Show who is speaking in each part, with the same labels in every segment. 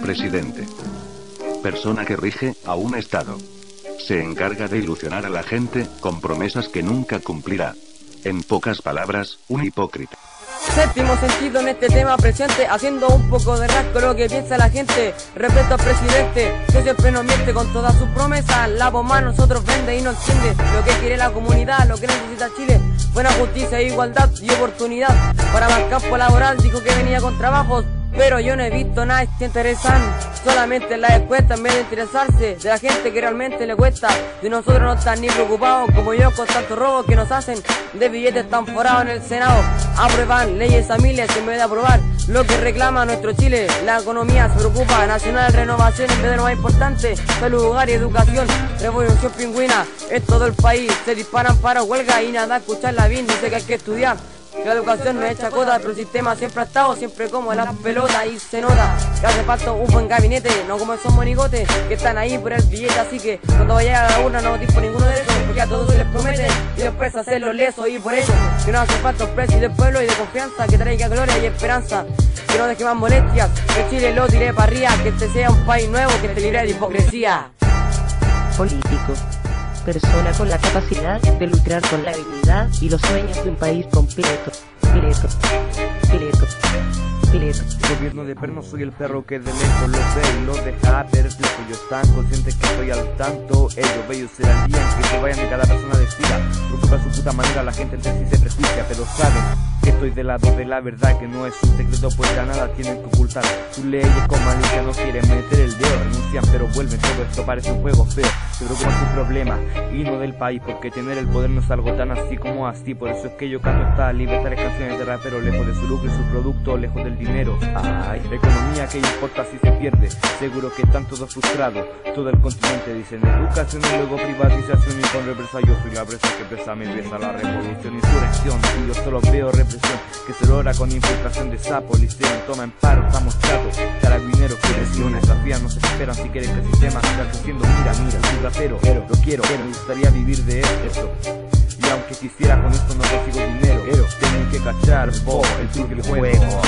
Speaker 1: Presidente. Persona que rige a un Estado. Se encarga de ilusionar a la gente con promesas que nunca cumplirá. En pocas palabras, un hipócrita.
Speaker 2: Séptimo sentido en este tema presente, haciendo un poco de rasco lo que piensa la gente. Respeto al presidente, que siempre nos miente con todas sus promesas. La bomba nosotros vende y no entiende lo que quiere la comunidad, lo que necesita Chile. Buena justicia, igualdad y oportunidad para más campo laboral. Dijo que venía con trabajos, pero yo no he visto nada que interesan. Solamente en la encuesta en vez de interesarse de la gente que realmente le cuesta. De nosotros no están ni preocupados como yo con tantos robos que nos hacen de billetes tan forados en el Senado. Aprueban leyes a miles en vez de aprobar lo que reclama nuestro Chile. La economía se preocupa, nacional renovación en vez de lo más importante. Salud, hogar y educación, revolución pingüina. En todo el país se disparan para huelga y nada escucharla bien. Dice que hay que estudiar. La educación no es chacota, pero el sistema siempre ha estado siempre como las pelotas y se nota. Que hace falta un buen gabinete, no como esos monigotes que están ahí por el billete, así que cuando vaya a la urna no tipo ninguno de esos, porque a todos se les promete y después hacerlo leso y por eso que no hace falta un precio del pueblo y de confianza que traiga gloria y esperanza, que no deje más molestias, que Chile lo tire para arriba, que este sea un país nuevo que te libre de hipocresía.
Speaker 3: Político persona con la capacidad de lucrar con la dignidad y los sueños de un país completo. Pileto, pileto, pileto.
Speaker 4: Gobierno de perno, soy el perro que de lejos los ve y los deja perplejos. Yo tan consciente que estoy al tanto. Ellos bellos será el día en que se vayan de cada persona de fila. Preocupa su puta manera, la gente entre sí se prejuicia, pero saben estoy del lado de la verdad, que no es un secreto, pues ya nada tienen que ocultar. Sus leyes con malicia no quieren meter el dedo, renuncian pero vuelven, todo esto parece un juego feo. Se preocupan su problema y no del país, porque tener el poder no es algo tan así como así. Por eso es que yo canto estas libertades canciones de rapero, lejos de su lucro y su producto, lejos del dinero. Ay, economía que importa si se pierde, seguro que están todos frustrados. Todo el continente dicen educación y luego privatización y con represa yo soy la presa que pesa me empieza la revolución, insurrección. Y yo solo veo represión que se logra con infiltración de sapo, liceo, toma en paro, estamos chatos, carabineros, presiones, desafían, no se esperan si quieren que el sistema siga creciendo, mira, mira, soy rapero, pero lo quiero, me gustaría vivir de esto. Y aunque quisiera con esto no consigo dinero, tengo que cachar, vos, el truco el juego.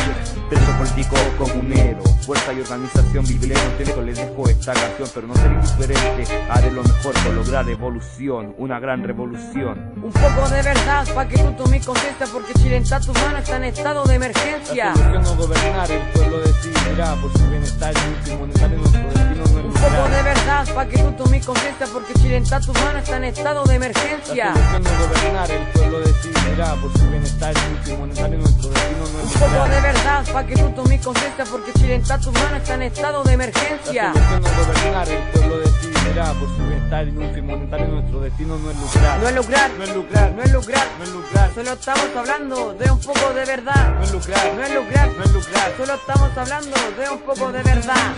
Speaker 4: Preso político comunero, fuerza y organización viviré contento, les dejo esta canción, pero no seré indiferente, haré lo mejor por lograr evolución, una gran revolución.
Speaker 2: Un poco de verdad para que tú tomes conciencia porque Chile está tus manos está en estado de emergencia.
Speaker 4: La solución no gobernar, el pueblo decidirá por su bienestar y último monetario nuestro destino no es
Speaker 2: Un poco de verdad para que tú tomes conciencia porque Chile está tus manos está en estado de emergencia.
Speaker 4: La solución no gobernar, el pueblo decidirá por su bienestar y último monetario nuestro destino no es
Speaker 2: Un poco de verdad para que tú tomes conciencia porque Chile está tus manos está en estado de emergencia.
Speaker 4: La no gobernar, el pueblo decidirá por su bienestar y último monetario nuestro destino no es lucrar.
Speaker 2: No es lucrar,
Speaker 4: No es lucrar,
Speaker 2: no es lucrar,
Speaker 4: no es lucrar,
Speaker 2: solo estamos hablando de un poco de verdad.
Speaker 4: no es lucrar,
Speaker 2: No es lucrar,
Speaker 4: no es lucrar.
Speaker 2: solo estamos hablando de un poco de verdad.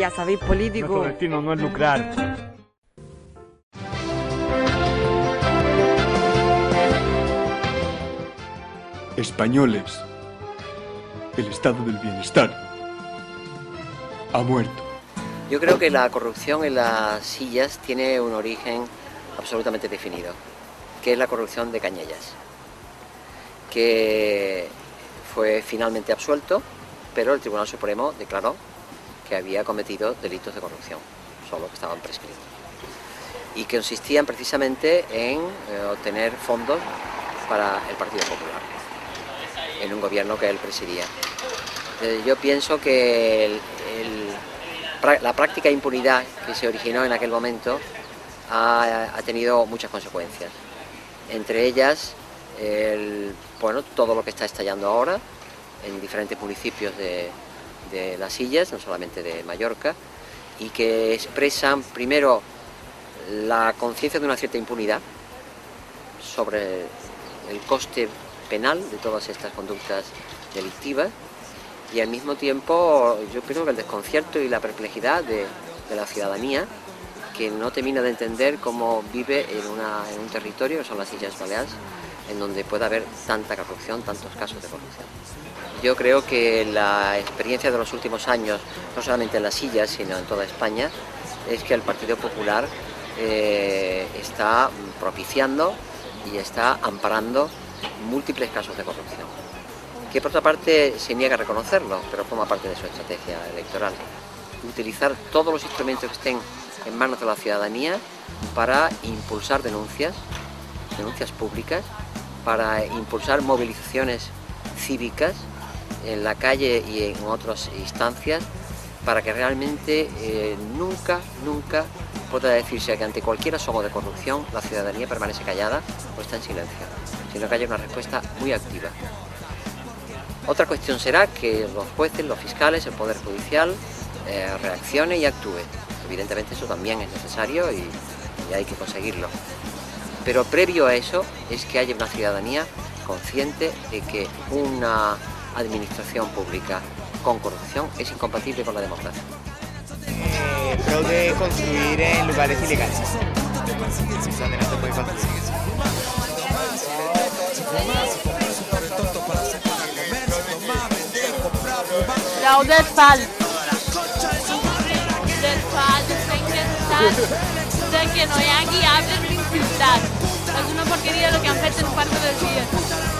Speaker 2: Ya sabéis,
Speaker 4: Nuestro
Speaker 2: político,
Speaker 4: destino no es lucrar.
Speaker 5: Españoles, el estado del bienestar ha muerto.
Speaker 6: Yo creo que la corrupción en las sillas tiene un origen absolutamente definido, que es la corrupción de Cañellas, que fue finalmente absuelto, pero el Tribunal Supremo declaró que había cometido delitos de corrupción, solo que estaban prescritos, y que consistían precisamente en eh, obtener fondos para el Partido Popular, en un gobierno que él presidía. Eh, yo pienso que la práctica impunidad que se originó en aquel momento ha, tenido muchas consecuencias. Entre ellas, el- bueno, todo lo que está estallando ahora en diferentes municipios de, de las Illes, no solamente de Mallorca, y que expresan primero la conciencia de una cierta impunidad sobre el coste penal de todas estas conductas delictivas y al mismo tiempo yo creo que el desconcierto y la perplejidad de, la ciudadanía que no termina de entender cómo vive en, una- en un territorio, son las Islas Baleares, en donde pueda haber tanta corrupción, tantos casos de corrupción. Yo creo que la experiencia de los últimos años, no solamente en las sillas, sino en toda España, es que el Partido Popular eh, está propiciando y está amparando múltiples casos de corrupción, que por otra parte se niega a reconocerlo, pero forma parte de su estrategia electoral. Utilizar todos los instrumentos que estén en manos de la ciudadanía para impulsar denuncias, denuncias públicas, para impulsar movilizaciones cívicas en la calle y en otras instancias para que realmente eh, nunca, nunca pueda decirse que ante cualquier asomo de corrupción la ciudadanía permanece callada o está en silencio, sino que haya una respuesta muy activa. Otra cuestión será que los jueces, los fiscales, el Poder Judicial eh, reaccione y actúe. Evidentemente eso también es necesario y hay que conseguirlo. Pero previo a eso es que haya una ciudadanía consciente de que una administración pública con corrupción es incompatible con la democracia.
Speaker 7: Eh, pro de construir en lugares ilegales,
Speaker 8: fall, det är que de que no hagi arbres ni ciutat. És una porqueria el que han fet en un parc de dies.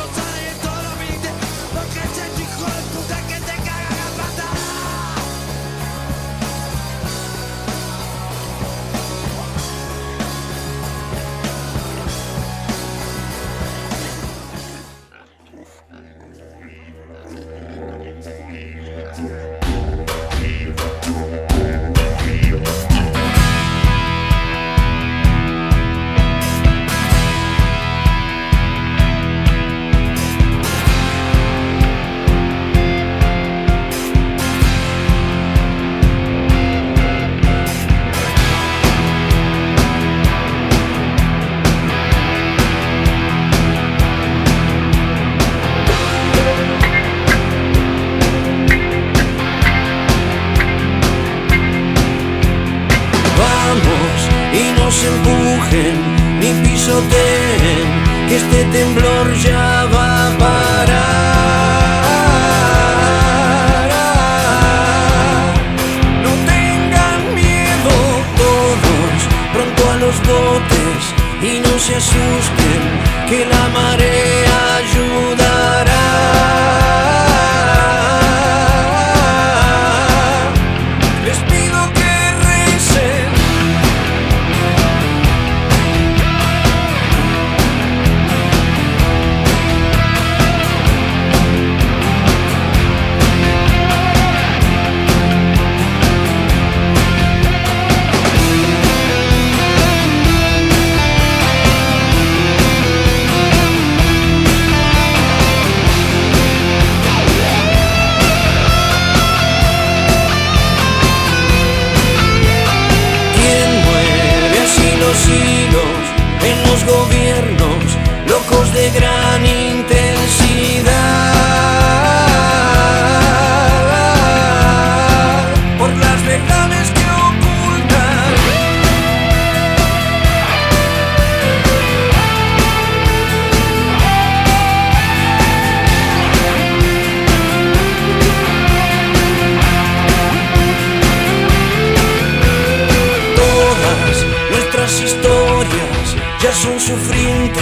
Speaker 9: Son són sofrint,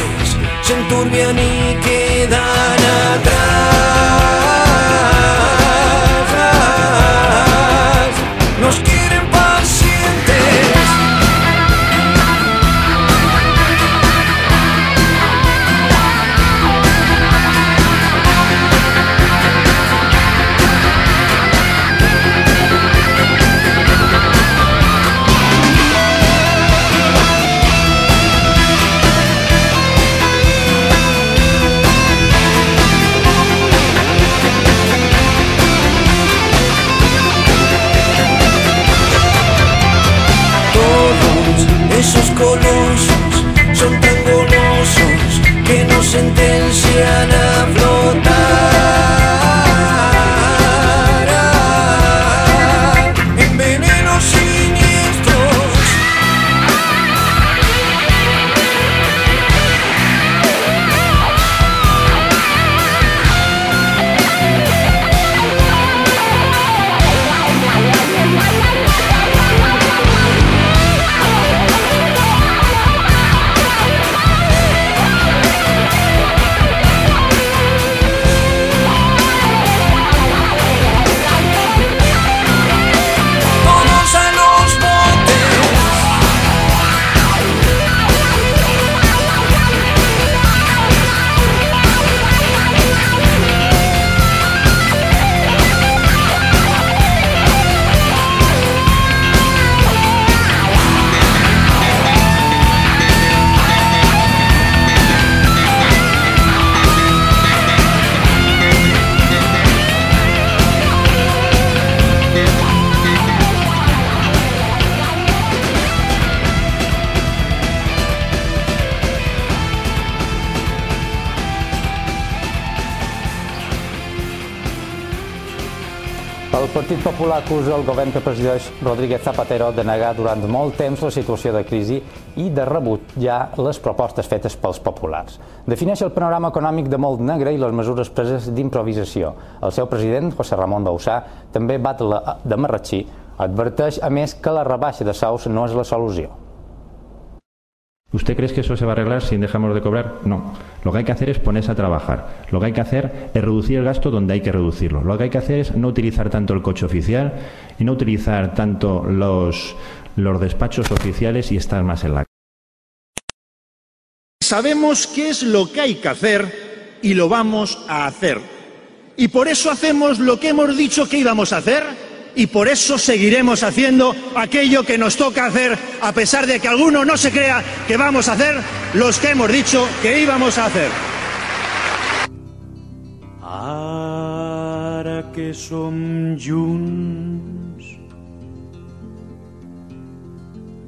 Speaker 9: s'enturbian i que Popular acusa el govern que presideix Rodríguez Zapatero de negar durant molt temps la situació de crisi i de rebutjar les propostes fetes pels populars. Defineix el panorama econòmic de molt negre i les mesures preses d'improvisació. El seu president, José Ramon Bausà, també bat la de Marratxí, adverteix a més que la rebaixa de sous no és la solució.
Speaker 10: ¿Usted cree que eso se va a arreglar si dejamos de cobrar? No. Lo que hay que hacer es ponerse a trabajar. Lo que hay que hacer es reducir el gasto donde hay que reducirlo. Lo que hay que hacer es no utilizar tanto el coche oficial y no utilizar tanto los, los despachos oficiales y estar más en la
Speaker 11: Sabemos qué es lo que hay que hacer y lo vamos a hacer. Y por eso hacemos lo que hemos dicho que íbamos a hacer y por eso seguiremos haciendo aquello que nos toca hacer, a pesar de que alguno no se crea que vamos a hacer los que hemos dicho que íbamos a hacer.
Speaker 12: Ara que som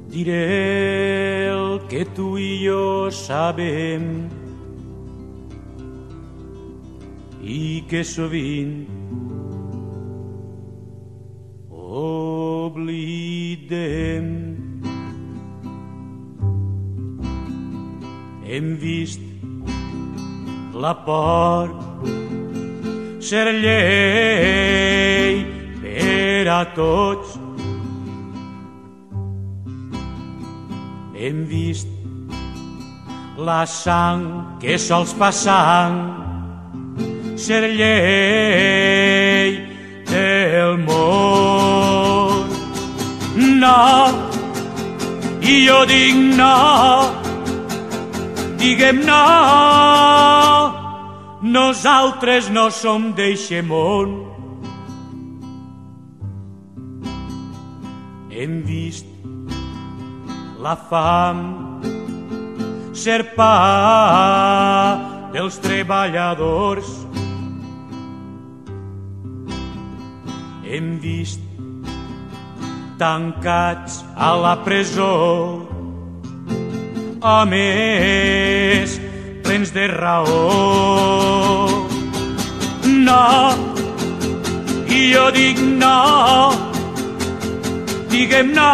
Speaker 12: diré que tu i jo sabem que la por. Ser llei per a tots. Hem vist la sang que sols passant. Ser llei del món. No, i jo dic no, diguem no, nosaltres no som d'eixe món. Hem vist la fam ser pa dels treballadors hem vist tancats a la presó homes plens de raó. No, i jo dic no, diguem no,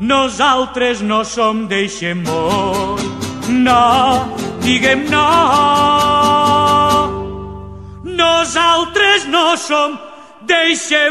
Speaker 12: nosaltres no som d'eixe món. No, diguem no, nosaltres no som d'eixe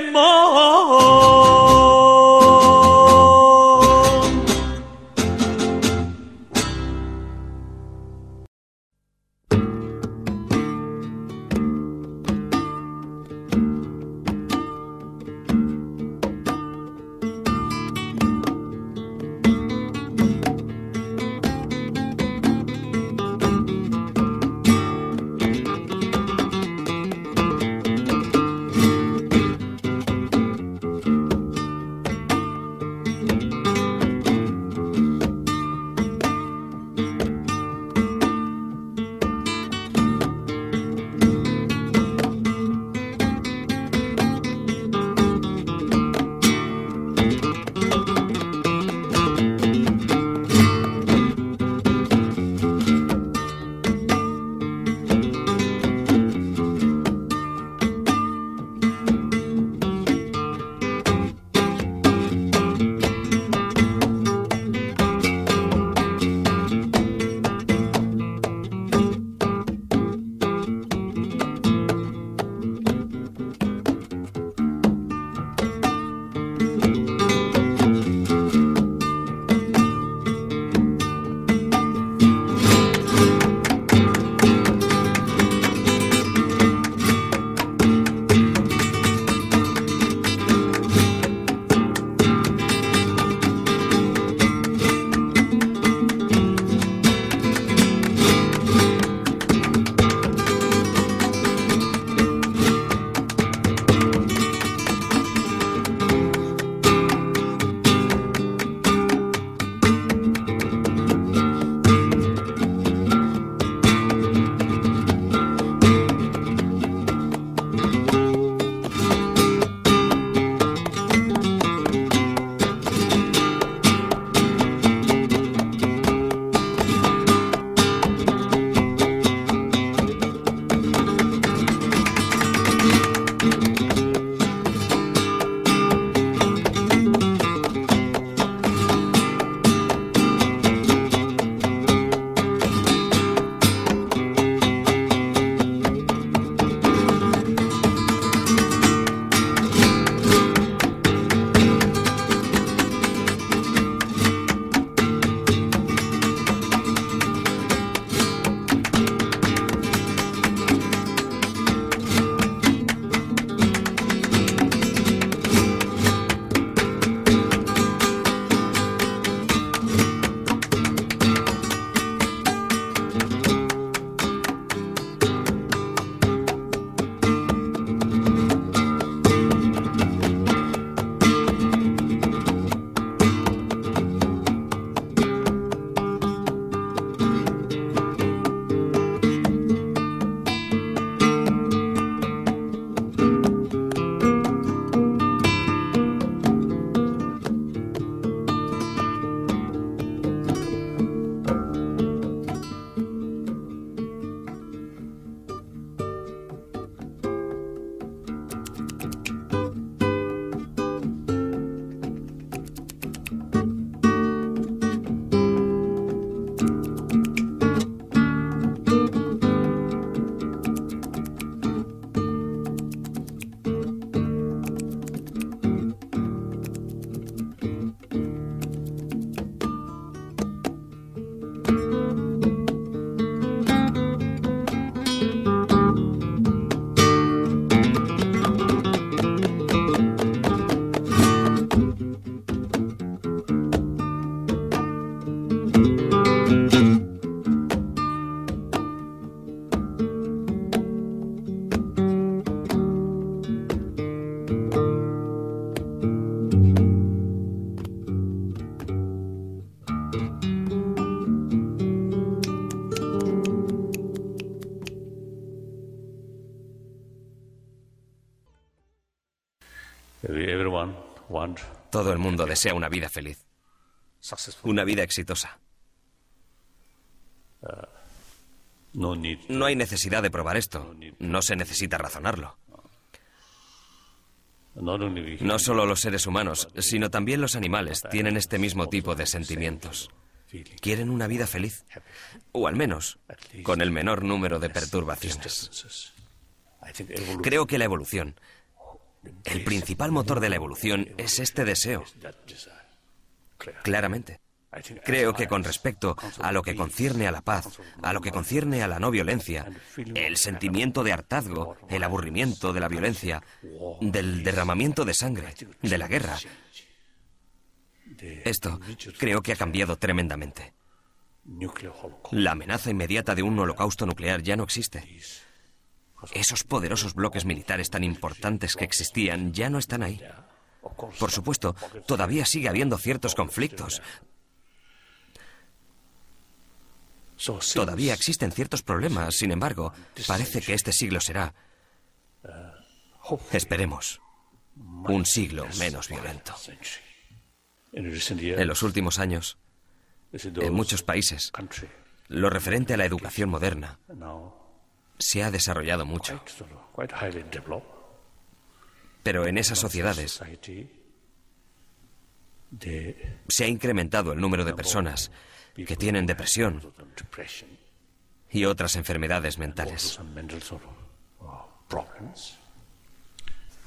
Speaker 13: Todo el mundo desea una vida feliz, una vida exitosa. No hay necesidad de probar esto, no se necesita razonarlo. No solo los seres humanos, sino también los animales tienen este mismo tipo de sentimientos. Quieren una vida feliz, o al menos con el menor número de perturbaciones. Creo que la evolución, el principal motor de la evolución es este deseo. Claramente. Creo que con respecto a lo que concierne a la paz, a lo que concierne a la no violencia, el sentimiento de hartazgo, el aburrimiento de la violencia, del derramamiento de sangre, de la guerra, esto creo que ha cambiado tremendamente. La amenaza inmediata de un holocausto nuclear ya no existe. Esos poderosos bloques militares tan importantes que existían ya no están ahí. Por supuesto, todavía sigue habiendo ciertos conflictos. Todavía existen ciertos problemas, sin embargo, parece que este siglo será, esperemos, un siglo menos violento. En los últimos años, en muchos países, lo referente a la educación moderna se ha desarrollado mucho. Pero en esas sociedades se ha incrementado el número de personas que tienen depresión y otras enfermedades mentales.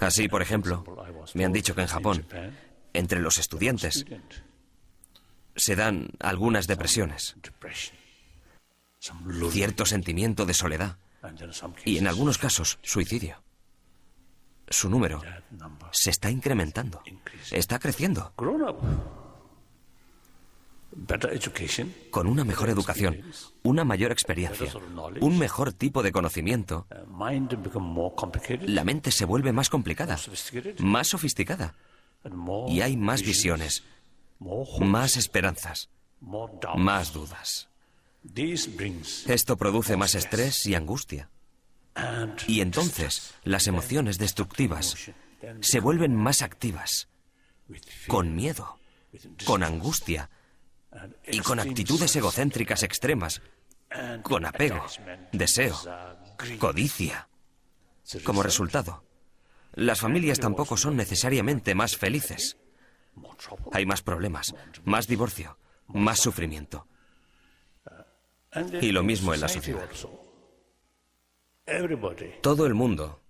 Speaker 13: Así, por ejemplo, me han dicho que en Japón, entre los estudiantes, se dan algunas depresiones, cierto sentimiento de soledad y en algunos casos suicidio. Su número se está incrementando, está creciendo. Con una mejor educación, una mayor experiencia, un mejor tipo de conocimiento, la mente se vuelve más complicada, más sofisticada, y hay más visiones, más esperanzas, más dudas. Esto produce más estrés y angustia. Y entonces las emociones destructivas se vuelven más activas, con miedo, con angustia y con actitudes egocéntricas extremas, con apego, deseo, codicia. Como resultado, las familias tampoco son necesariamente más felices. Hay más problemas, más divorcio, más sufrimiento. Y lo mismo en la sociedad. Todo el mundo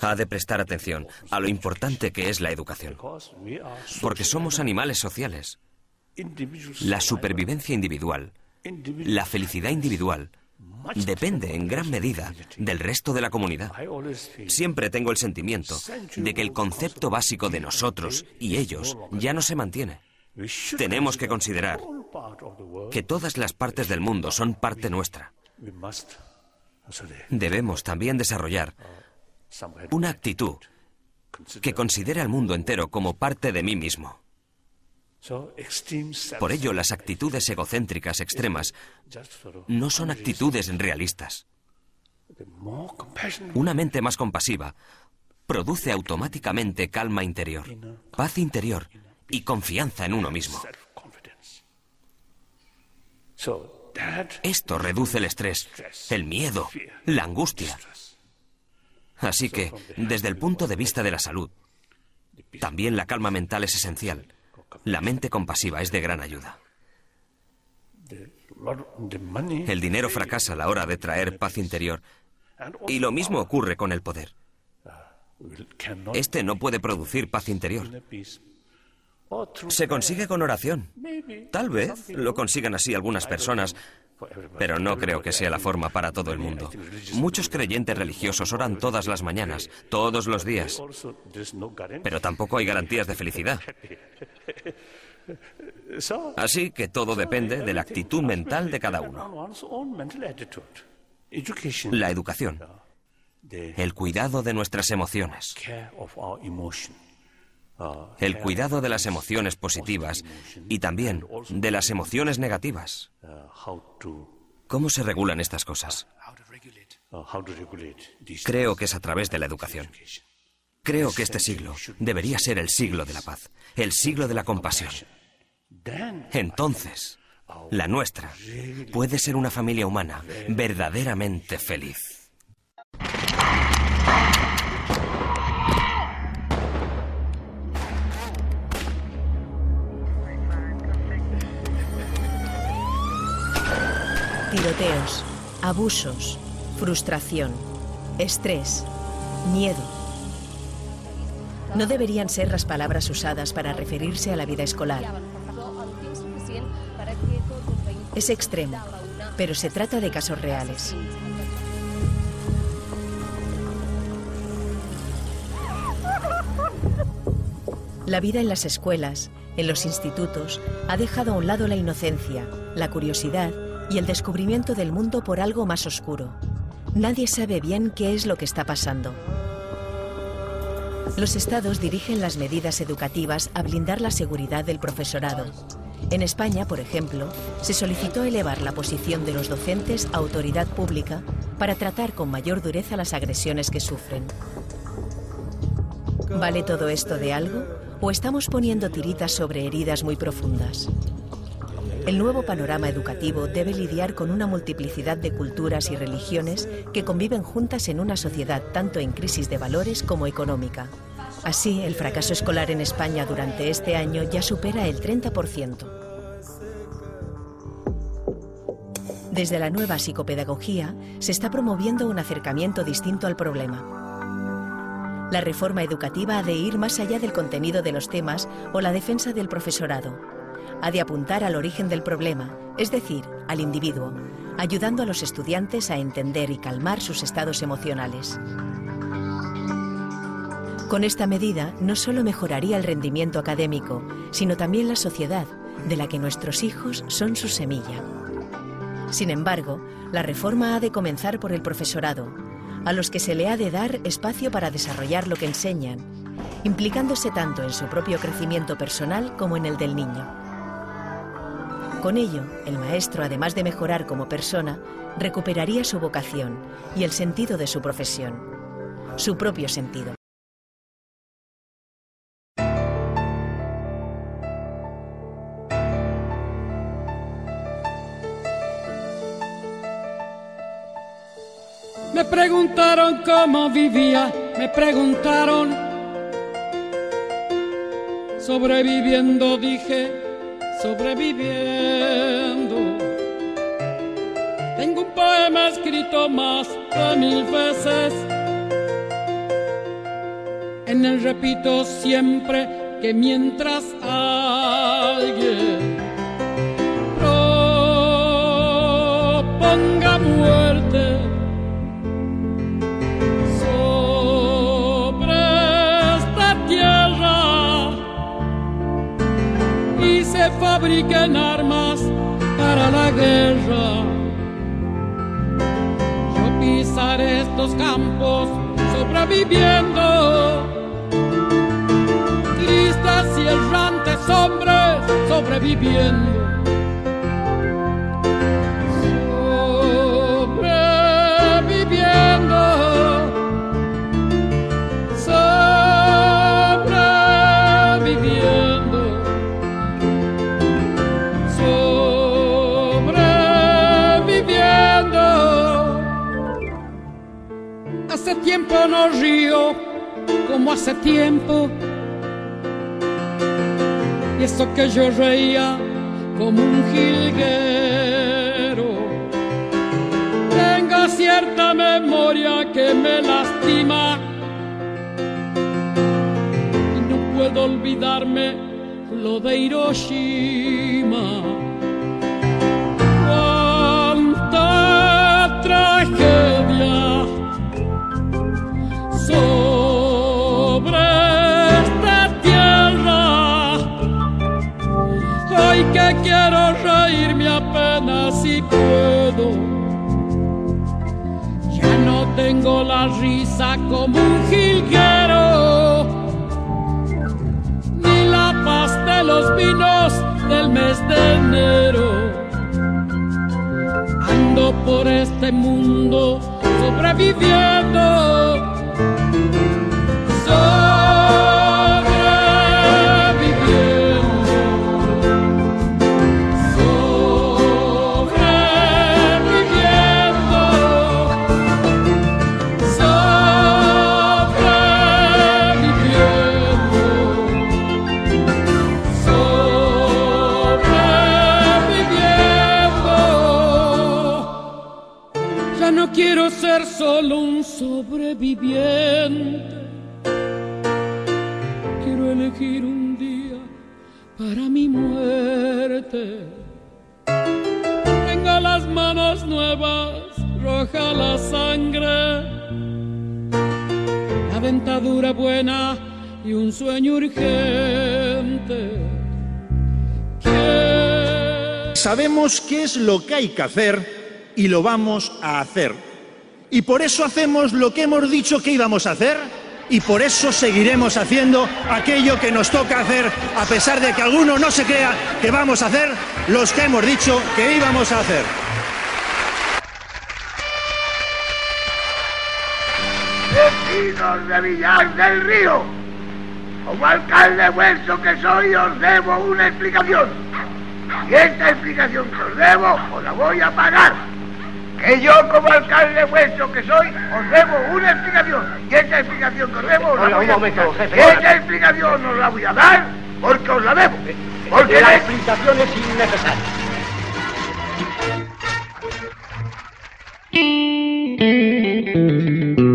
Speaker 13: ha de prestar atención a lo importante que es la educación. Porque somos animales sociales. La supervivencia individual, la felicidad individual, depende en gran medida del resto de la comunidad. Siempre tengo el sentimiento de que el concepto básico de nosotros y ellos ya no se mantiene. Tenemos que considerar que todas las partes del mundo son parte nuestra. Debemos también desarrollar una actitud que considere al mundo entero como parte de mí mismo. Por ello, las actitudes egocéntricas extremas no son actitudes realistas. Una mente más compasiva produce automáticamente calma interior, paz interior y confianza en uno mismo. Esto reduce el estrés, el miedo, la angustia. Así que, desde el punto de vista de la salud, también la calma mental es esencial. La mente compasiva es de gran ayuda. El dinero fracasa a la hora de traer paz interior y lo mismo ocurre con el poder. Este no puede producir paz interior. Se consigue con oración. Tal vez lo consigan así algunas personas, pero no creo que sea la forma para todo el mundo. Muchos creyentes religiosos oran todas las mañanas, todos los días, pero tampoco hay garantías de felicidad. Así que todo depende de la actitud mental de cada uno. La educación, el cuidado de nuestras emociones, el cuidado de las emociones positivas y también de las emociones negativas. ¿Cómo se regulan estas cosas? Creo que es a través de la educación. Creo que este siglo debería ser el siglo de la paz, el siglo de la compasión. Entonces, la nuestra puede ser una familia humana verdaderamente feliz.
Speaker 14: Tiroteos, abusos, frustración, estrés, miedo. No deberían ser las palabras usadas para referirse a la vida escolar. Es extremo, pero se trata de casos reales. La vida en las escuelas, en los institutos, ha dejado a un lado la inocencia, la curiosidad y el descubrimiento del mundo por algo más oscuro. Nadie sabe bien qué es lo que está pasando. Los estados dirigen las medidas educativas a blindar la seguridad del profesorado. En España, por ejemplo, se solicitó elevar la posición de los docentes a autoridad pública para tratar con mayor dureza las agresiones que sufren. ¿Vale todo esto de algo? ¿O estamos poniendo tiritas sobre heridas muy profundas? El nuevo panorama educativo debe lidiar con una multiplicidad de culturas y religiones que conviven juntas en una sociedad tanto en crisis de valores como económica. Así, el fracaso escolar en España durante este año ya supera el 30%. Desde la nueva psicopedagogía se está promoviendo un acercamiento distinto al problema. La reforma educativa ha de ir más allá del contenido de los temas o la defensa del profesorado. Ha de apuntar al origen del problema, es decir, al individuo, ayudando a los estudiantes a entender y calmar sus estados emocionales. Con esta medida no solo mejoraría el rendimiento académico, sino también la sociedad, de la que nuestros hijos son su semilla. Sin embargo, la reforma ha de comenzar por el profesorado, a los que se le ha de dar espacio para desarrollar lo que enseñan, implicándose tanto en su propio crecimiento personal como en el del niño. Con ello, el maestro, además de mejorar como persona, recuperaría su vocación y el sentido de su profesión, su propio sentido.
Speaker 15: Me preguntaron cómo vivía, me preguntaron. Sobreviviendo dije, sobreviviendo. Tengo un poema escrito más de mil veces. En él repito siempre que mientras fabriquen armas para la guerra. Yo pisaré estos campos sobreviviendo. Tristes y errantes hombres sobreviviendo. No río como hace tiempo. Y eso que yo reía como un jilguero. Tengo cierta memoria que me lastima puedo olvidarme lo de Hiroshima. Tengo la risa como un jilguero ni la paz de los vinos del mes de enero. Ando por este mundo sobreviviendo. Muerte. Tengo las manos nuevas, roja la sangre, la dentadura buena y un sueño urgente.
Speaker 11: Sabemos qué es lo que hay que hacer y lo vamos a hacer. Y por eso hacemos lo que hemos dicho que íbamos a hacer y por eso seguiremos haciendo aquello que nos toca hacer, a pesar de que alguno no se crea que vamos a hacer los que hemos dicho que íbamos a hacer.
Speaker 16: Vecinos de Villar del Río, como alcalde vuestro que soy, os debo una explicación. Y esta explicación que os debo, os la voy a pagar. Que yo, como alcalde vuestro que soy, os debo una explicación. ¿Y esta explicación que os debo? Oiga,
Speaker 17: un momento, jefe.
Speaker 16: Y esta explicación os la voy a dar porque os la debo. Eh, porque
Speaker 17: la explicación es innecesaria.
Speaker 18: Thank you.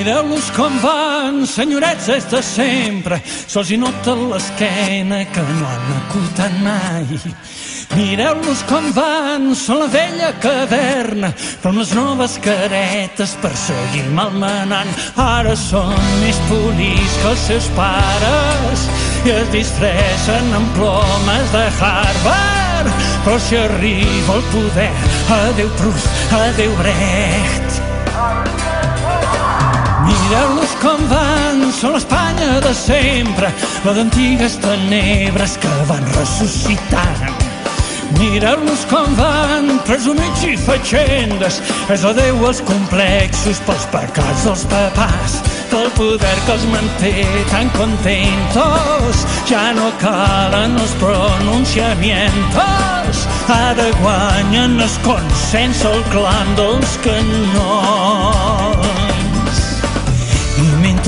Speaker 15: Mireu-los com van, senyorets és de sempre, sols hi nota l'esquena que no han acotat mai. Mireu-los com van, són la vella caverna, però amb les noves caretes per seguir malmenant. Ara són més polits que els seus pares i es disfressen amb plomes de Harvard. Però si arriba el poder, adeu Proust, adeu Brecht. Mireu-los com van, són l'Espanya de sempre, la d'antigues tenebres que van ressuscitant. Mireu-los com van, presumits i fatxendes, és la Déu als complexos pels pecats dels papàs, pel poder que els manté tan contentos. Ja no calen els pronunciamientos, ara guanyen el consens el clam dels canons.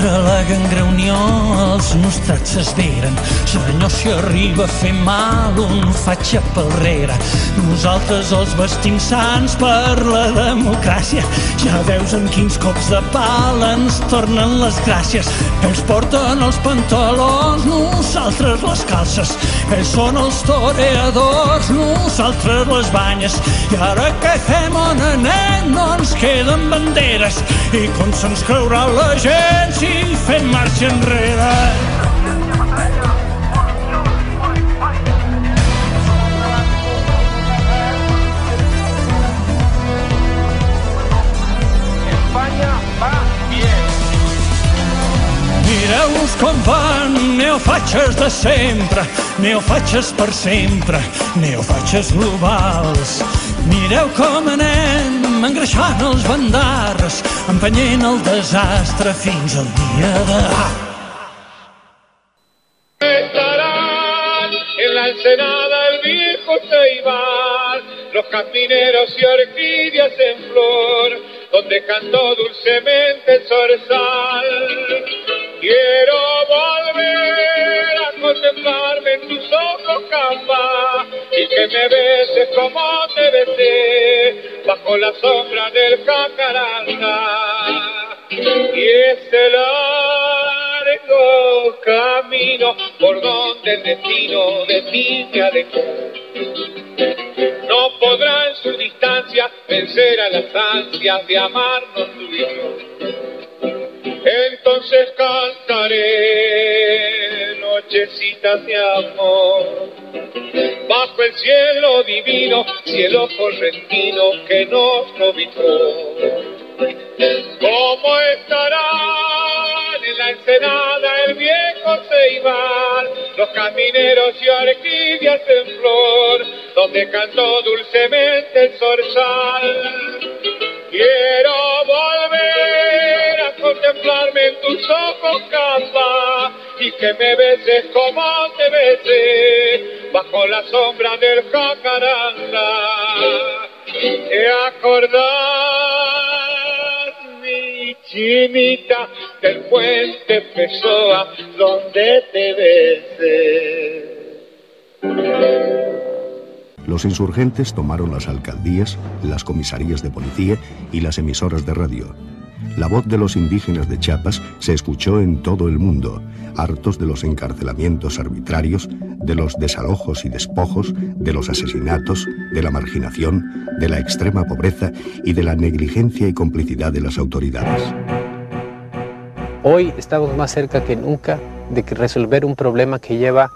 Speaker 15: I mentre la gangreunió els nostrats s'esveren, senyor, si arriba a fer mal, un faig pelrere. Nosaltres els vestim sants per la democràcia. Ja veus en quins cops de pal ens tornen les gràcies. Ells porten els pantalons, nosaltres les calces. Ells són els toreadors, nosaltres les banyes. I ara què fem on anem? No ens queden banderes. I com se'ns creurà la gent si fem marxa enrere?
Speaker 17: Va bien.
Speaker 15: Mireu-los com van, neofatxes de sempre, neofatxes per sempre, neofatxes globals. Mireu com anem engreixant els bandarres, empenyent el desastre fins al.
Speaker 17: Estarán en la ensenada el viejo Ceibal, los camineros y orquídeas en flor, donde cantó dulcemente el zorzal. Quiero volver a contemplarme y que me beses como te besé, bajo la sombra del jacaranda. Y ese largo camino por donde el destino de ti me alejó. No podrá en su distancia vencer a las ansias de amarnos tú y. Entonces cantaré nochecitas de amor bajo el cielo divino, cielo correntino que nos cobijó. ¿Cómo estarán en la ensenada el viejo Ceibal, los camineros y orquídeas en flor, donde cantó dulcemente el zorzal? Que me beses como te besé, bajo la sombra del jacaranda. Te acordás, mi chinita, del puente Pessoa, donde te besé.
Speaker 19: Los insurgentes tomaron las alcaldías, las comisarías de policía y las emisoras de radio. La voz de los indígenas de Chiapas se escuchó en todo el mundo, hartos de los encarcelamientos arbitrarios, de los desalojos y despojos, de los asesinatos, de la marginación, de la extrema pobreza y de la negligencia y complicidad de las autoridades.
Speaker 20: Hoy estamos más cerca que nunca de resolver un problema que lleva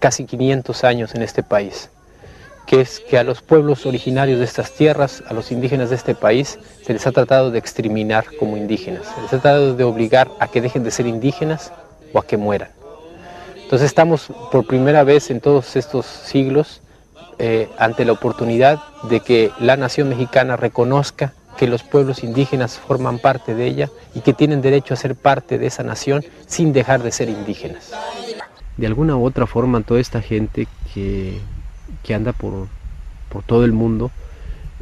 Speaker 20: casi 500 años en este país que es que a los pueblos originarios de estas tierras, a los indígenas de este país, se les ha tratado de exterminar como indígenas, se les ha tratado de obligar a que dejen de ser indígenas o a que mueran. Entonces estamos por primera vez en todos estos siglos eh, ante la oportunidad de que la nación mexicana reconozca que los pueblos indígenas forman parte de ella y que tienen derecho a ser parte de esa nación sin dejar de ser indígenas. De alguna u otra forma, toda esta gente que que anda por, por todo el mundo,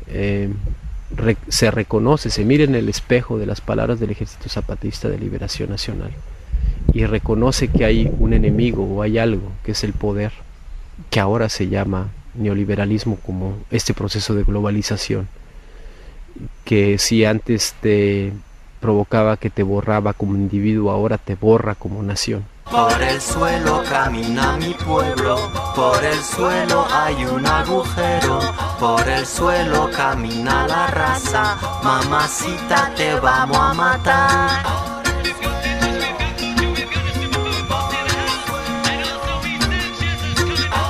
Speaker 20: eh, se reconoce, se mira en el espejo de las palabras del Ejército Zapatista de Liberación Nacional y reconoce que hay un enemigo o hay algo que es el poder, que ahora se llama neoliberalismo como este proceso de globalización, que si antes te provocaba que te borraba como individuo, ahora te borra como nación.
Speaker 21: Por el suelo camina mi pueblo, por el suelo hay un agujero, por el suelo camina la raza, mamacita te vamos a matar.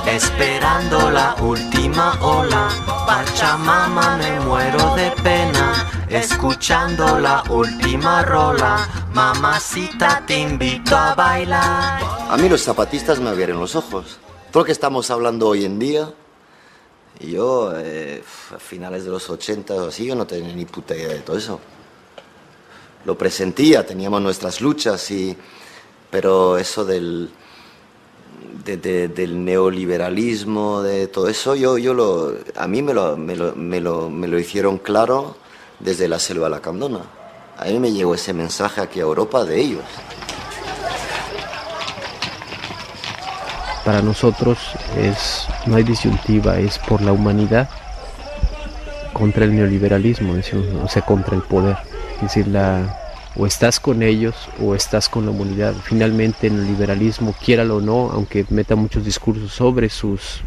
Speaker 21: Esperando la última ola, Pachamama me muero de pena, escuchando la última rola, mamacita te invito a bailar.
Speaker 22: A mí los zapatistas me abrieron los ojos. Todo lo que estamos hablando hoy en día, yo eh, a finales de los 80 o así, yo no tenía ni puta idea de todo eso. Lo presentía, teníamos nuestras luchas, y, pero eso del, de- de- del neoliberalismo, de todo eso, yo, yo lo, a mí me lo, me, lo, me, lo, me lo hicieron claro desde la selva lacandona. A mí me llegó ese mensaje aquí a Europa de ellos.
Speaker 20: Para nosotros es, no hay disyuntiva, es por la humanidad contra el neoliberalismo, o sea, contra el poder. Es decir, la, o estás con ellos o estás con la humanidad. Finalmente, el neoliberalismo, quiéralo o no, aunque meta muchos discursos sobre sus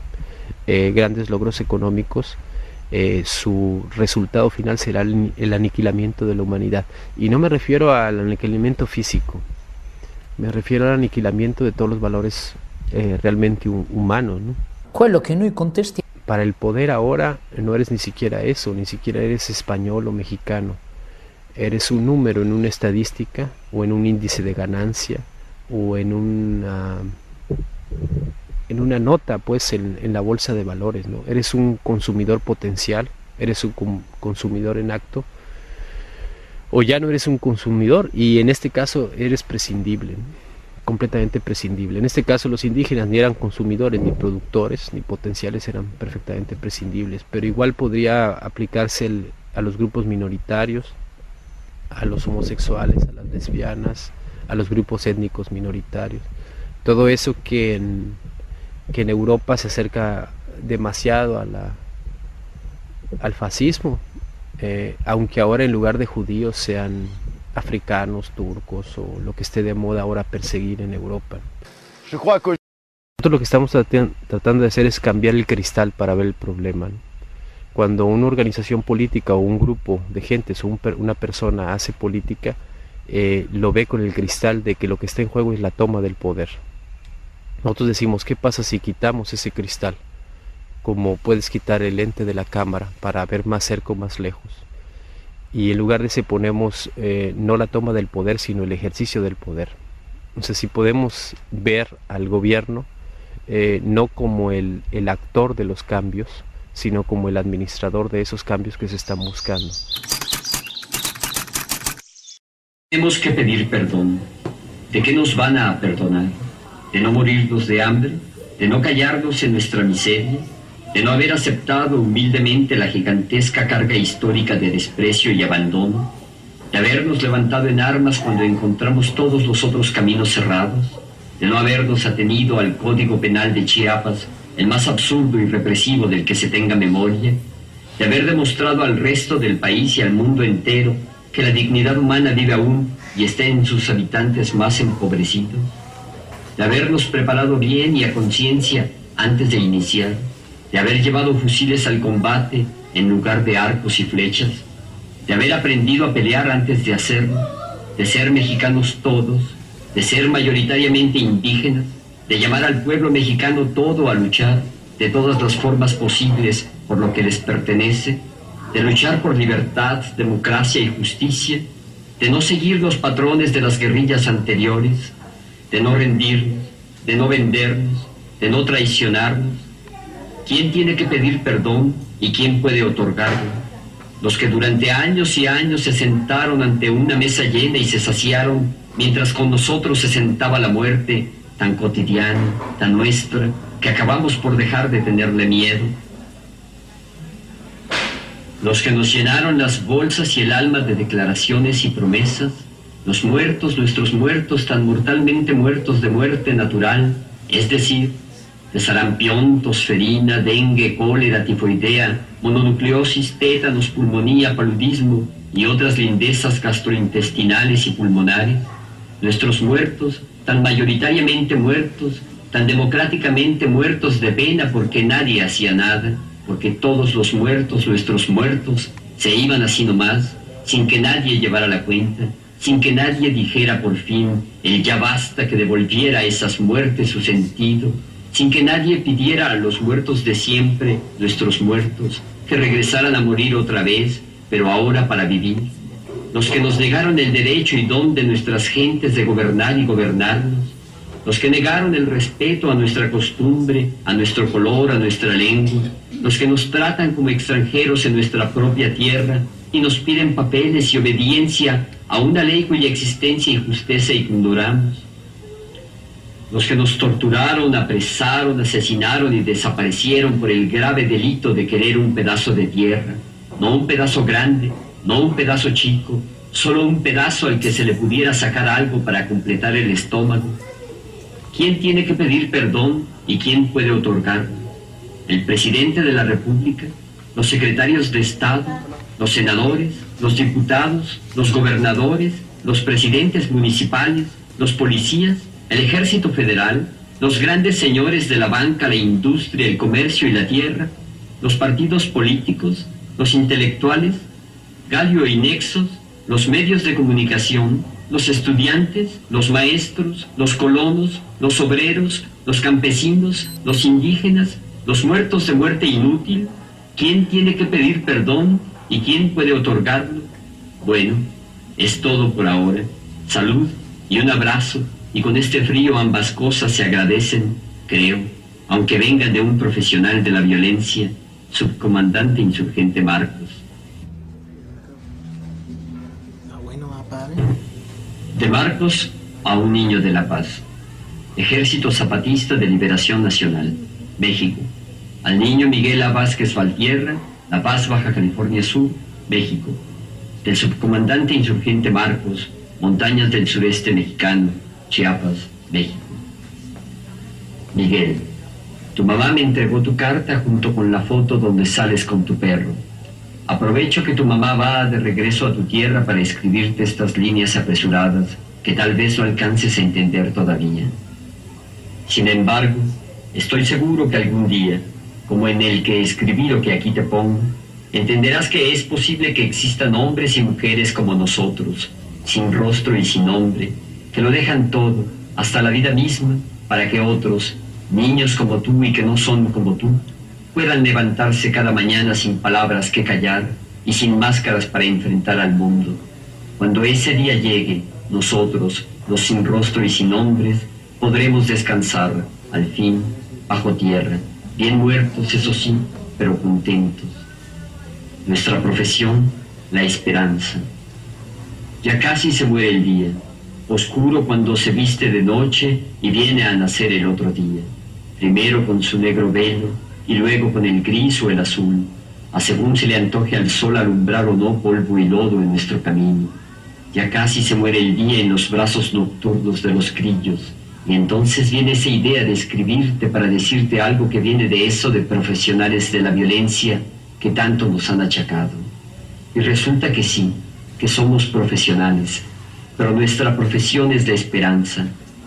Speaker 20: eh, grandes logros económicos, eh, su resultado final será el, el aniquilamiento de la humanidad. Y no me refiero al aniquilamiento físico, me refiero al aniquilamiento de todos los valores eh, realmente hu- humanos. ¿no?
Speaker 23: Quello che noi contestiamo
Speaker 20: Para el poder ahora no eres ni siquiera eso, ni siquiera eres español o mexicano. Eres un número en una estadística o en un índice de ganancia o en una en una nota pues en, la bolsa de valores, ¿no? Eres un consumidor potencial, eres un consumidor en acto o ya no eres un consumidor y en este caso eres prescindible, completamente prescindible. En este caso los indígenas ni eran consumidores ni productores ni potenciales, eran perfectamente prescindibles, pero igual podría aplicarse el- a los grupos minoritarios, a los homosexuales, a las lesbianas, a los grupos étnicos minoritarios. Todo eso que en, que en Europa se acerca demasiado a la, al fascismo, eh, aunque ahora en lugar de judíos sean africanos, turcos o lo que esté de moda ahora perseguir en Europa. Nosotros lo que estamos tratan- tratando de hacer es cambiar el cristal para ver el problema. ¿no? Cuando una organización política o un grupo de gentes o un per- una persona hace política, eh, lo ve con el cristal de que lo que está en juego es la toma del poder. Nosotros decimos, ¿qué pasa si quitamos ese cristal? Como puedes quitar el lente de la cámara para ver más cerca o más lejos. Y en lugar de ese ponemos eh, no la toma del poder, sino el ejercicio del poder. Entonces, si podemos ver al gobierno eh, no como el, el actor de los cambios, sino como el administrador de esos cambios que se están buscando.
Speaker 24: Tenemos que pedir perdón. ¿De qué nos van a perdonar? ¿De no morirnos de hambre? ¿De no callarnos en nuestra miseria? ¿De no haber aceptado humildemente la gigantesca carga histórica de desprecio y abandono? ¿De habernos levantado en armas cuando encontramos todos los otros caminos cerrados? ¿De no habernos atenido al Código Penal de Chiapas, el más absurdo y represivo del que se tenga memoria? ¿De haber demostrado al resto del país y al mundo entero que la dignidad humana vive aún y está en sus habitantes más empobrecidos? De habernos preparado bien y a conciencia antes de iniciar, de haber llevado fusiles al combate en lugar de arcos y flechas, de haber aprendido a pelear antes de hacerlo, de ser mexicanos todos, de ser mayoritariamente indígenas, de llamar al pueblo mexicano todo a luchar de todas las formas posibles por lo que les pertenece, de luchar por libertad, democracia y justicia, de no seguir los patrones de las guerrillas anteriores, de no rendirnos, de no vendernos, de no traicionarnos. ¿Quién tiene que pedir perdón y quién puede otorgarlo? Los que durante años y años se sentaron ante una mesa llena y se saciaron, mientras con nosotros se sentaba la muerte, tan cotidiana, tan nuestra, que acabamos por dejar de tenerle miedo. Los que nos llenaron las bolsas y el alma de declaraciones y promesas, los muertos, nuestros muertos tan mortalmente muertos de muerte natural, es decir, de sarampión, tosferina, dengue, cólera, tifoidea, mononucleosis, tétanos, pulmonía, paludismo, y otras lindezas gastrointestinales y pulmonares, nuestros muertos, tan mayoritariamente muertos, tan democráticamente muertos de pena porque nadie hacía nada, porque todos los muertos, nuestros muertos, se iban así nomás, sin que nadie llevara la cuenta, sin que nadie dijera por fin el ya basta que devolviera a esas muertes su sentido, sin que nadie pidiera a los muertos de siempre, nuestros muertos, que regresaran a morir otra vez, pero ahora para vivir. Los que nos negaron el derecho y don de nuestras gentes de gobernar y gobernarnos, los que negaron el respeto a nuestra costumbre, a nuestro color, a nuestra lengua, los que nos tratan como extranjeros en nuestra propia tierra y nos piden papeles y obediencia a una ley cuya existencia y justicia ignoramos, los que nos torturaron, apresaron, asesinaron y desaparecieron por el grave delito de querer un pedazo de tierra, no un pedazo grande, no un pedazo chico, solo un pedazo al que se le pudiera sacar algo para completar el estómago. ¿Quién tiene que pedir perdón y quién puede otorgarlo? ¿El presidente de la República? ¿Los secretarios de Estado? ¿Los senadores? ¿Los diputados? ¿Los gobernadores? ¿Los presidentes municipales? ¿Los policías? ¿El ejército federal? ¿Los grandes señores de la banca, la industria, el comercio y la tierra? ¿Los partidos políticos? ¿Los intelectuales? Galio y Nexos? ¿Los medios de comunicación? los estudiantes, los maestros, los colonos, los obreros, los campesinos, los indígenas, los muertos de muerte inútil, ¿quién tiene que pedir perdón y quién puede otorgarlo? Bueno, es todo por ahora. Salud y un abrazo, y con este frío ambas cosas se agradecen, creo, aunque vengan de un profesional de la violencia, subcomandante insurgente Marcos. De Marcos a un niño de La Paz. Ejército Zapatista de Liberación Nacional, México. Al niño Miguel A. Vázquez Valtierra, La Paz, Baja California Sur, México. Del subcomandante insurgente Marcos, Montañas del Sureste Mexicano, Chiapas, México. Miguel, tu mamá me entregó tu carta junto con la foto donde sales con tu perro. Aprovecho que tu mamá va de regreso a tu tierra para escribirte estas líneas apresuradas que tal vez no alcances a entender todavía. Sin embargo, estoy seguro que algún día, como en el que escribí lo que aquí te pongo, entenderás que es posible que existan hombres y mujeres como nosotros, sin rostro y sin nombre, que lo dejan todo, hasta la vida misma, para que otros, niños como tú y que no son como tú, puedan levantarse cada mañana sin palabras que callar y sin máscaras para enfrentar al mundo. Cuando ese día llegue, nosotros, los sin rostro y sin nombres, podremos descansar, al fin, bajo tierra, bien muertos, eso sí, pero contentos. Nuestra profesión, la esperanza. Ya casi se muere el día, oscuro cuando se viste de noche y viene a nacer el otro día, primero con su negro velo, y luego con el gris o el azul, a según se le antoje al sol alumbrar o no polvo y lodo en nuestro camino. Ya casi se muere el día en los brazos nocturnos de los grillos, y entonces viene esa idea de escribirte para decirte algo que viene de eso de profesionales de la violencia que tanto nos han achacado. Y resulta que sí, que somos profesionales, pero nuestra profesión es de esperanza.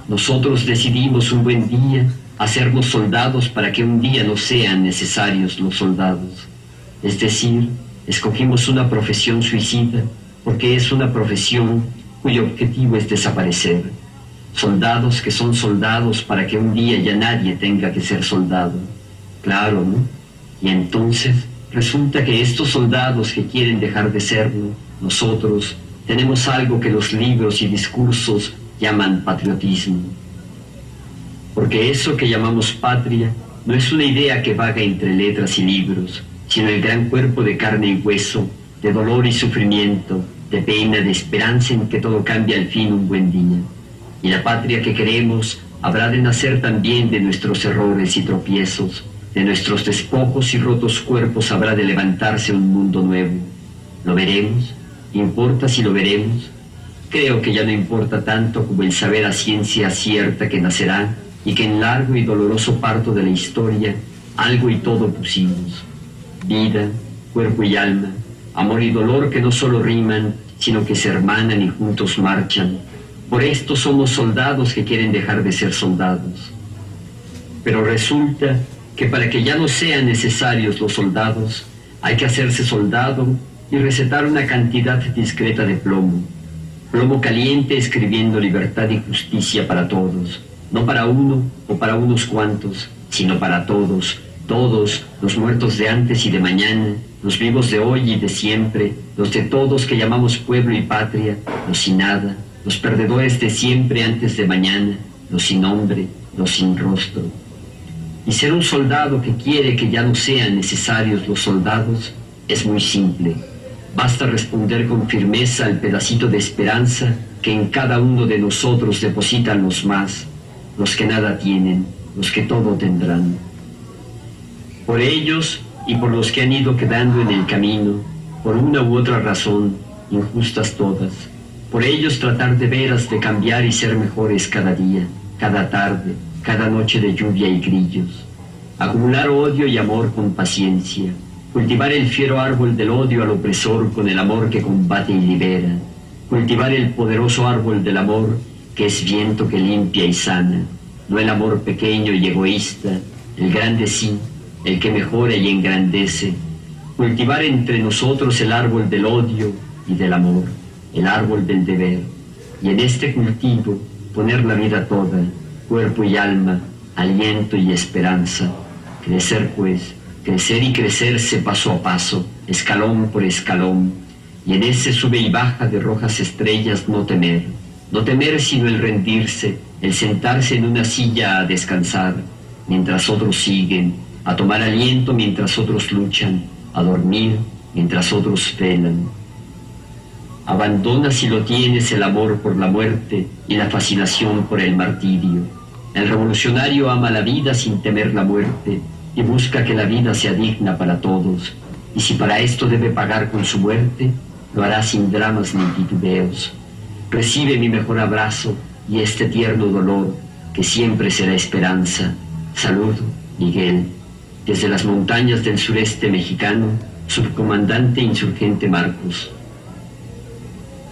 Speaker 24: Nosotros decidimos un buen día hacernos soldados para que un día no sean necesarios los soldados. Es decir, escogimos una profesión suicida porque es una profesión cuyo objetivo es desaparecer. Soldados que son soldados para que un día ya nadie tenga que ser soldado. Claro, ¿no? Y entonces resulta que estos soldados que quieren dejar de serlo, nosotros, tenemos algo que los libros y discursos llaman patriotismo porque eso que llamamos patria no es una idea que vaga entre letras y libros, sino el gran cuerpo de carne y hueso, de dolor y sufrimiento, de pena, de esperanza en que todo cambie al fin un buen día. Y la patria que queremos habrá de nacer también de nuestros errores y tropiezos, de nuestros despojos y rotos cuerpos habrá de levantarse un mundo nuevo. ¿Lo veremos? ¿Importa si lo veremos? Creo que ya no importa tanto como el saber a ciencia cierta que nacerá y que en largo y doloroso parto de la historia algo y todo pusimos, vida, cuerpo y alma, Amor y dolor que no solo riman, sino que se hermanan y juntos marchan. Por esto somos soldados que quieren dejar de ser soldados. Pero resulta que para que ya no sean necesarios los soldados, hay que hacerse soldado y recetar una cantidad discreta de plomo. Plomo caliente escribiendo libertad y justicia para todos, no para uno o para unos cuantos, sino para todos, todos, los muertos de antes y de mañana, los vivos de hoy y de siempre, los de todos que llamamos pueblo y patria, los sin nada, los perdedores de siempre antes de mañana, los sin nombre, los sin rostro. Y ser un soldado que quiere que ya no sean necesarios los soldados es muy simple. Basta responder con firmeza al pedacito de esperanza que en cada uno de nosotros depositan los más, los que nada tienen, los que todo tendrán. Por ellos y por los que han ido quedando en el camino, por una u otra razón, injustas todas, por ellos tratar de veras de cambiar y ser mejores cada día, cada tarde, cada noche de lluvia y grillos. Acumular odio y amor con paciencia. Cultivar el fiero árbol del odio al opresor con el amor que combate y libera. Cultivar el poderoso árbol del amor que es viento que limpia y sana. No el amor pequeño y egoísta, el grande sí, el que mejora y engrandece. Cultivar entre nosotros el árbol del odio y del amor, el árbol del deber. Y en este cultivo poner la vida toda, cuerpo y alma, aliento y esperanza. Crecer pues, crecer y crecerse paso a paso, escalón por escalón, y en ese sube y baja de rojas estrellas no temer, no temer sino el rendirse, el sentarse en una silla a descansar, mientras otros siguen, a tomar aliento mientras otros luchan, a dormir mientras otros velan. Abandona si lo tienes el amor por la muerte y la fascinación por el martirio. El revolucionario ama la vida sin temer la muerte y busca que la vida sea digna para todos. Y si para esto debe pagar con su muerte, lo hará sin dramas ni titubeos. Recibe mi mejor abrazo y este tierno dolor que siempre será esperanza. Saludo, Miguel, desde las montañas del sureste mexicano, subcomandante insurgente Marcos.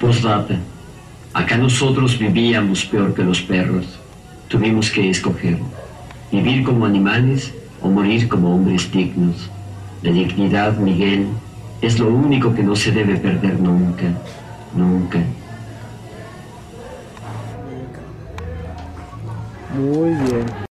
Speaker 24: Postdata. Acá nosotros vivíamos peor que los perros. Tuvimos que escoger. Vivir como animales o morir como hombres dignos. La dignidad, Miguel, es lo único que no se debe perder nunca, nunca.
Speaker 25: Muy bien.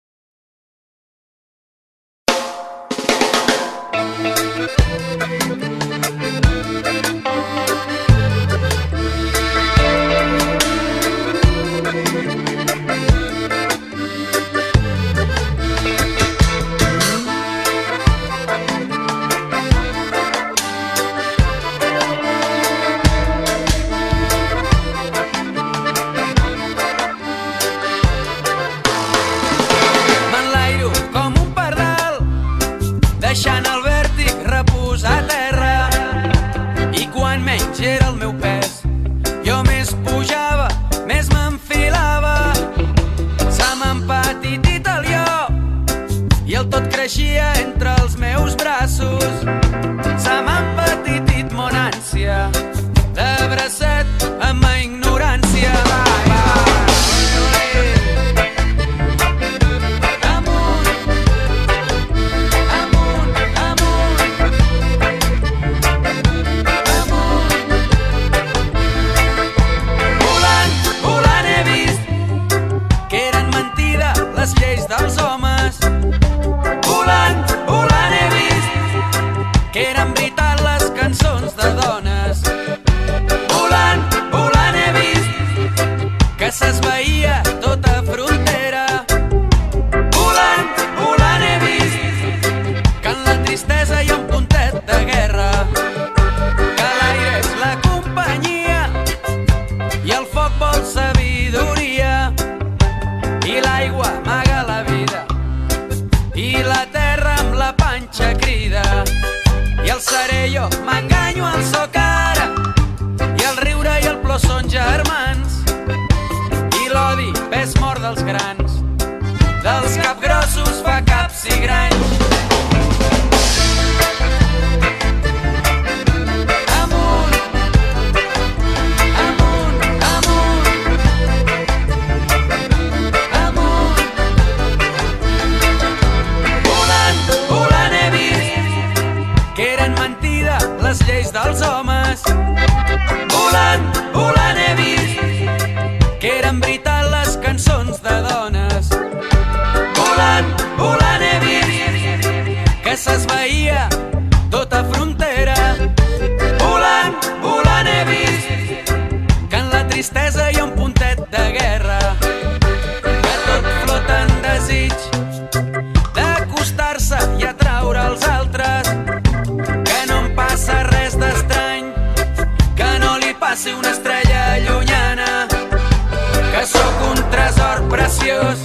Speaker 25: Tresor